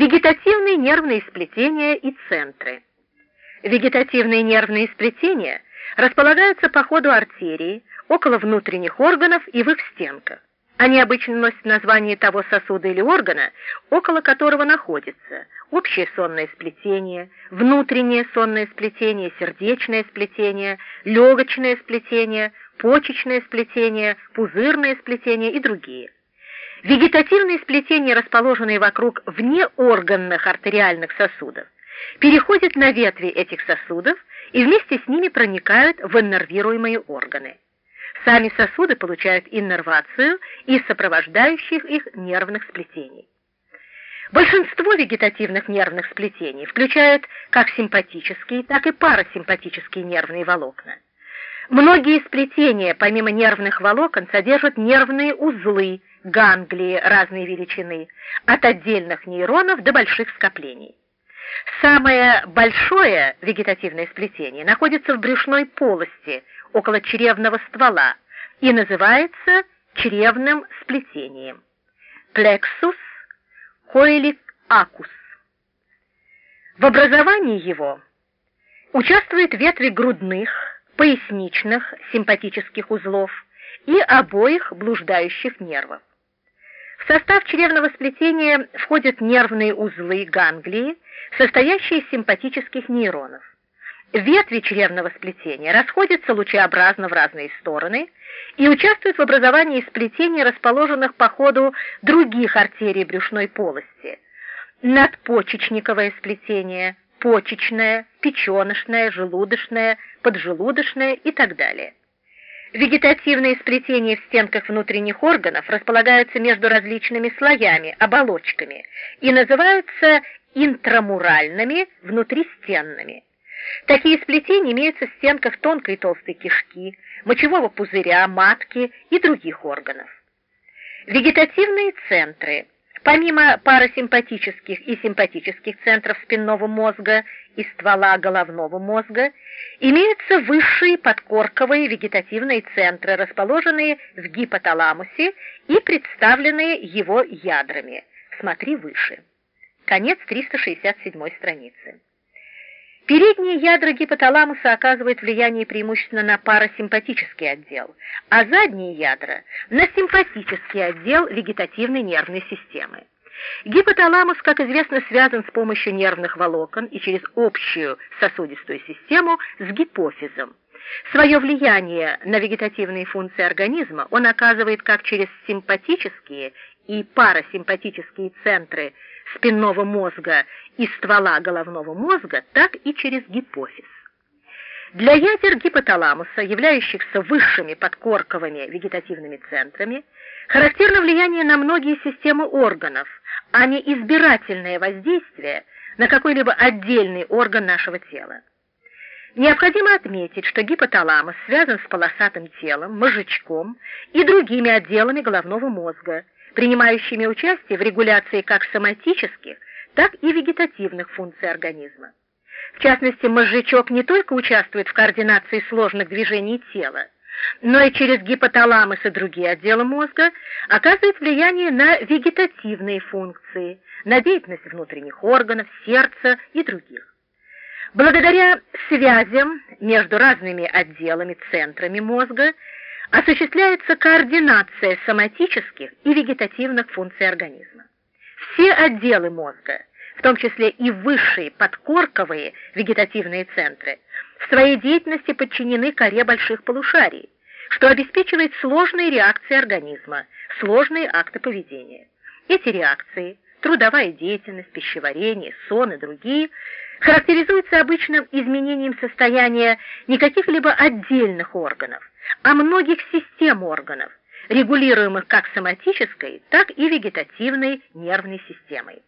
Вегетативные нервные сплетения и центры. Вегетативные нервные сплетения располагаются по ходу артерии, около внутренних органов и в их стенках. Они обычно носят название того сосуда или органа, около которого находится общее сонное сплетение, внутреннее сонное сплетение, сердечное сплетение, легочное сплетение, почечное сплетение, пузырное сплетение и другие. Вегетативные сплетения, расположенные вокруг внеорганных артериальных сосудов, переходят на ветви этих сосудов и вместе с ними проникают в иннервируемые органы. Сами сосуды получают иннервацию из сопровождающих их нервных сплетений. Большинство вегетативных нервных сплетений включают как симпатические, так и парасимпатические нервные волокна. Многие сплетения, помимо нервных волокон, содержат нервные узлы, ганглии разной величины, от отдельных нейронов до больших скоплений. Самое большое вегетативное сплетение находится в брюшной полости, около чревного ствола, и называется чревным сплетением. Plexus coeliacus. В образовании его участвуют ветви грудных, поясничных симпатических узлов и обоих блуждающих нервов. Состав чревного сплетения входят нервные узлы ганглии, состоящие из симпатических нейронов. Ветви чревного сплетения расходятся лучеобразно в разные стороны и участвуют в образовании сплетений, расположенных по ходу других артерий брюшной полости. Надпочечниковое сплетение, почечное, печеночное, желудочное, поджелудочное и так далее. Вегетативные сплетения в стенках внутренних органов располагаются между различными слоями, оболочками и называются интрамуральными, внутристенными. Такие сплетения имеются в стенках тонкой и толстой кишки, мочевого пузыря, матки и других органов. Вегетативные центры – Помимо парасимпатических и симпатических центров спинного мозга и ствола головного мозга, имеются высшие подкорковые вегетативные центры, расположенные в гипоталамусе и представленные его ядрами. Смотри выше. Конец 367 страницы. Передние ядра гипоталамуса оказывают влияние преимущественно на парасимпатический отдел, а задние ядра – на симпатический отдел вегетативной нервной системы. Гипоталамус, как известно, связан с помощью нервных волокон и через общую сосудистую систему с гипофизом. Свое влияние на вегетативные функции организма он оказывает как через симпатические и парасимпатические центры спинного мозга и ствола головного мозга, так и через гипофиз. Для ядер гипоталамуса, являющихся высшими подкорковыми вегетативными центрами, характерно влияние на многие системы органов, а не избирательное воздействие на какой-либо отдельный орган нашего тела. Необходимо отметить, что гипоталамус связан с полосатым телом, мозжечком и другими отделами головного мозга, принимающими участие в регуляции как соматических, так и вегетативных функций организма. В частности, мозжечок не только участвует в координации сложных движений тела, но и через гипоталамус и другие отделы мозга оказывает влияние на вегетативные функции, на деятельность внутренних органов, сердца и других. Благодаря связям между разными отделами, центрами мозга осуществляется координация соматических и вегетативных функций организма. Все отделы мозга, в том числе и высшие подкорковые вегетативные центры, в своей деятельности подчинены коре больших полушарий, что обеспечивает сложные реакции организма, сложные акты поведения. Эти реакции, трудовая деятельность, пищеварение, сон и другие, характеризуются обычным изменением состояния не каких-либо отдельных органов, а многих систем органов, регулируемых как соматической, так и вегетативной нервной системой.